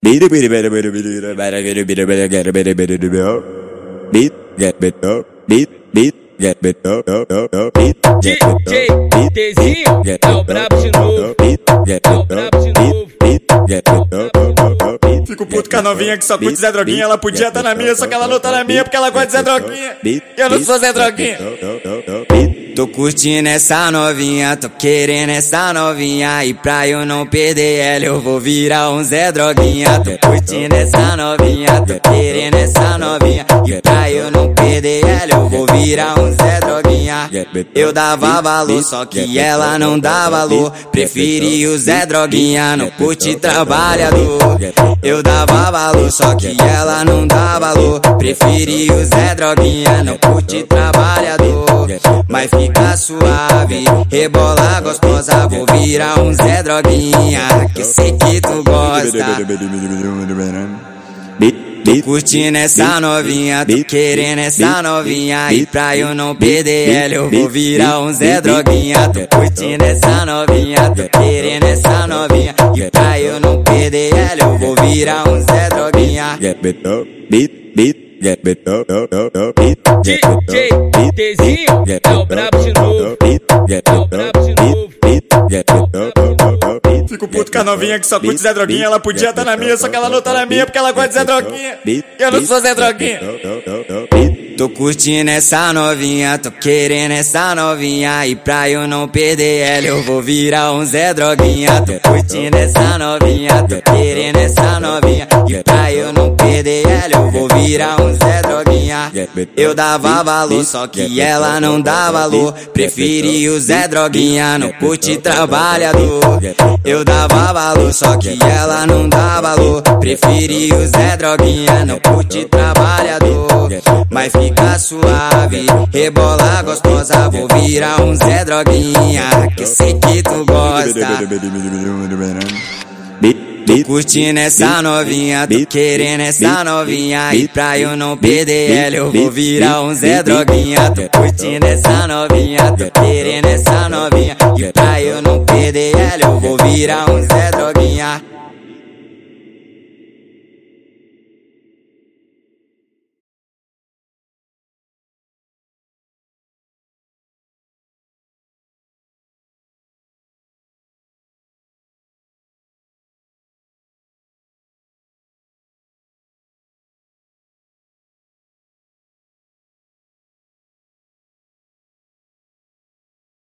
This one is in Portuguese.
Beat beat beat beat beat beat beat beat get beat beat beat beat get beat up beat beat get beat up up up up beat get beat up beat get beat up beat get beat up beat get beat up up up Fico puto com a novinha que só curte Zé Droguinha Ela podia tá na minha, só que ela não tá na minha Porque ela gosta de Zé Droguinha Eu não sou Zé Droguinha Tô curtindo essa novinha, tô querendo essa novinha. E pra eu não perder ela eu vou virar um Zé Droguinha. Tô curtindo essa novinha, tô querendo essa novinha. E pra eu não perder ela virar um Zé Droguinha Eu dava valor, só que ela não dá valor Preferi o Zé Droguinha, não curte trabalhador Eu dava valor, só que ela não dá valor Preferi o Zé Droguinha, não curte trabalhador Mas fica suave, rebola gostosa Vou virar um Zé Droguinha, que sei que tu gosta Tô curtindo essa novinha, tô querendo essa novinha E pra eu não perder ela eu vou virar um Zé Droguinha Tô curtindo essa novinha, tô querendo essa novinha E pra eu não perder ela eu vou virar um Zé Droguinha get beat beat beat get beat beat get DJ Tezinho é o brabo de novo. beat get É o brabo de novo. Fico puto com a novinha que só curte Zé Droguinha. Ela podia estar na minha, só que ela não tá na minha porque ela gosta de Zé Droguinha. Eu não sou Zé Droguinha. Tô curtindo essa novinha, tô querendo essa novinha. E pra eu não perder ela eu vou virar um Zé Droguinha. Tô curtindo essa novinha, tô querendo essa novinha. E pra eu não perder ela eu vou virar um Zé Droguinha. Eu dava valor, só que ela não dá valor. Preferi o Zé Droguinha, não curte trabalhador. Eu dava valor, só que ela não dá valor. Preferi o Zé Droguinha, não curte trabalhador Mas fica suave, rebola gostosa Vou virar um Zé Droguinha, que sei que tu gosta. Tô curtindo essa novinha, tô querendo essa novinha E pra eu não perder ela eu vou virar um Zé Droguinha. Tô curtindo essa novinha, tô querendo essa novinha E pra eu não perder ela eu vou virar um Zé Droguinha